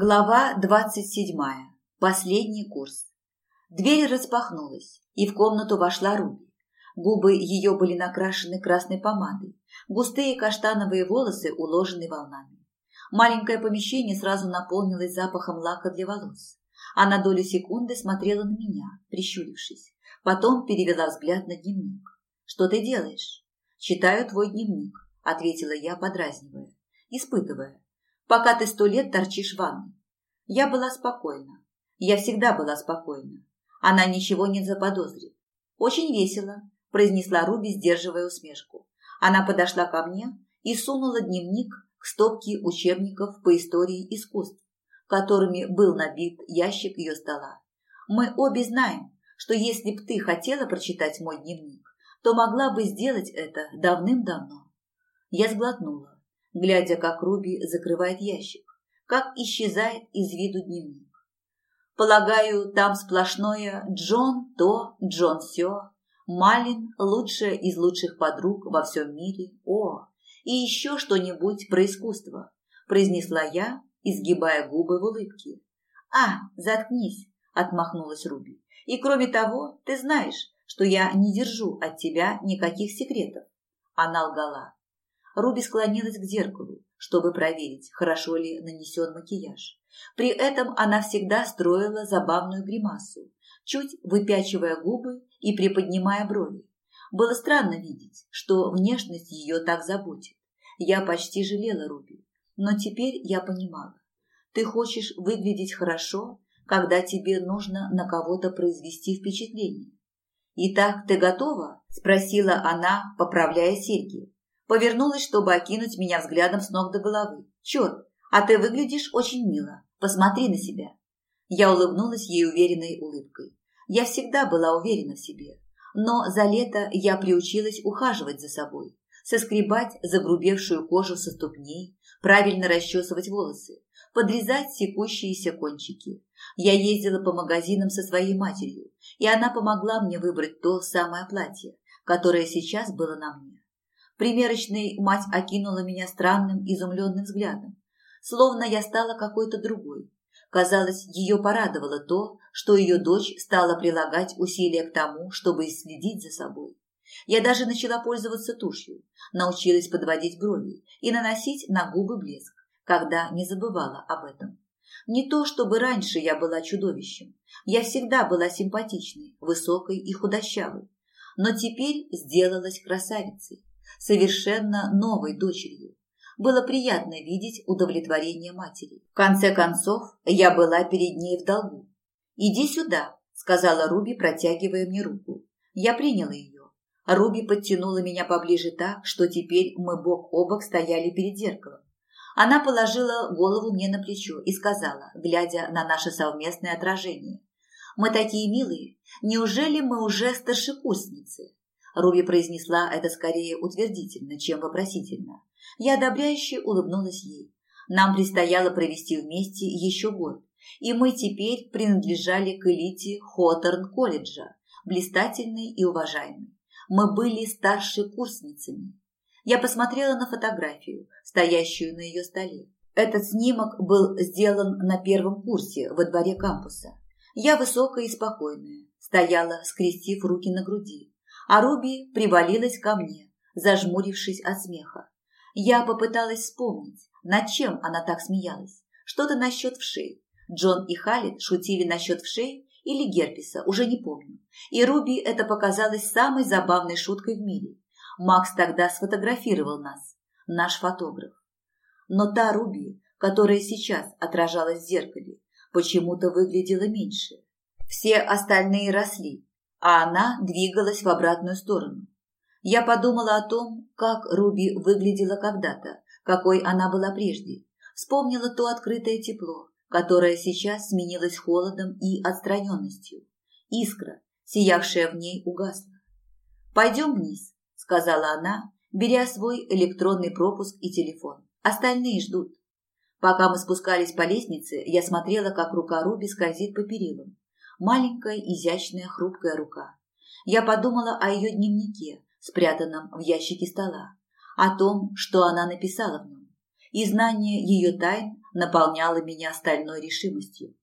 Глава двадцать седьмая. Последний курс. Дверь распахнулась, и в комнату вошла Руби. Губы ее были накрашены красной помадой, густые каштановые волосы уложены волнами. Маленькое помещение сразу наполнилось запахом лака для волос. Она долю секунды смотрела на меня, прищурившись. Потом перевела взгляд на дневник. «Что ты делаешь?» «Читаю твой дневник», — ответила я, подразнивая, испытывая, пока ты сто лет торчишь в ванной. Я была спокойна. Я всегда была спокойна. Она ничего не заподозрит. Очень весело, произнесла Руби, сдерживая усмешку. Она подошла ко мне и сунула дневник к стопке учебников по истории искусств, которыми был набит ящик ее стола. Мы обе знаем, что если б ты хотела прочитать мой дневник, то могла бы сделать это давным-давно. Я сглотнула глядя, как Руби закрывает ящик, как исчезает из виду дневник. Полагаю, там сплошное Джон то, Джон сё, Малин – лучшая из лучших подруг во всем мире, о, и еще что-нибудь про искусство, произнесла я, изгибая губы в улыбке. А, заткнись, отмахнулась Руби. И кроме того, ты знаешь, что я не держу от тебя никаких секретов. Она лгала. Руби склонилась к зеркалу, чтобы проверить, хорошо ли нанесен макияж. При этом она всегда строила забавную гримасу, чуть выпячивая губы и приподнимая брови. Было странно видеть, что внешность ее так заботит. Я почти жалела Руби, но теперь я понимала. Ты хочешь выглядеть хорошо, когда тебе нужно на кого-то произвести впечатление. «Итак, ты готова?» – спросила она, поправляя серьги. Повернулась, чтобы окинуть меня взглядом с ног до головы. «Черт, а ты выглядишь очень мило. Посмотри на себя». Я улыбнулась ей уверенной улыбкой. Я всегда была уверена в себе. Но за лето я приучилась ухаживать за собой, соскребать загрубевшую кожу со ступней, правильно расчесывать волосы, подрезать секущиеся кончики. Я ездила по магазинам со своей матерью, и она помогла мне выбрать то самое платье, которое сейчас было на мне примерочной мать окинула меня странным, изумленным взглядом, словно я стала какой-то другой. Казалось, ее порадовало то, что ее дочь стала прилагать усилия к тому, чтобы следить за собой. Я даже начала пользоваться тушью, научилась подводить брови и наносить на губы блеск, когда не забывала об этом. Не то, чтобы раньше я была чудовищем. Я всегда была симпатичной, высокой и худощавой. Но теперь сделалась красавицей совершенно новой дочерью. Было приятно видеть удовлетворение матери. В конце концов, я была перед ней в долгу. «Иди сюда», – сказала Руби, протягивая мне руку. Я приняла ее. Руби подтянула меня поближе так, что теперь мы бок о бок стояли перед зеркалом. Она положила голову мне на плечо и сказала, глядя на наше совместное отражение. «Мы такие милые. Неужели мы уже старшекурсницы?» Руби произнесла это скорее утвердительно, чем вопросительно. Я одобряюще улыбнулась ей. Нам предстояло провести вместе еще год, и мы теперь принадлежали к элите Хоторн-колледжа, блистательной и уважаемой. Мы были старшей курсницами. Я посмотрела на фотографию, стоящую на ее столе. Этот снимок был сделан на первом курсе во дворе кампуса. Я высокая и спокойная, стояла, скрестив руки на груди, а Руби привалилась ко мне, зажмурившись от смеха. Я попыталась вспомнить, над чем она так смеялась. Что-то насчет вшей. Джон и Халит шутили насчет вшей или герпеса, уже не помню. И Руби это показалось самой забавной шуткой в мире. Макс тогда сфотографировал нас, наш фотограф. Но та Руби, которая сейчас отражалась в зеркале, почему-то выглядела меньше. Все остальные росли, а она двигалась в обратную сторону. Я подумала о том, как Руби выглядела когда-то, какой она была прежде. Вспомнила то открытое тепло, которое сейчас сменилось холодом и отстраненностью. Искра, сиявшая в ней, угасла. «Пойдем вниз», — сказала она, беря свой электронный пропуск и телефон. «Остальные ждут». Пока мы спускались по лестнице, я смотрела, как рука Руби скользит по перилам, маленькая, изящная, хрупкая рука. Я подумала о ее дневнике, спрятанном в ящике стола, о том, что она написала в нем. И знание ее тайн наполняла меня стальной решимостью.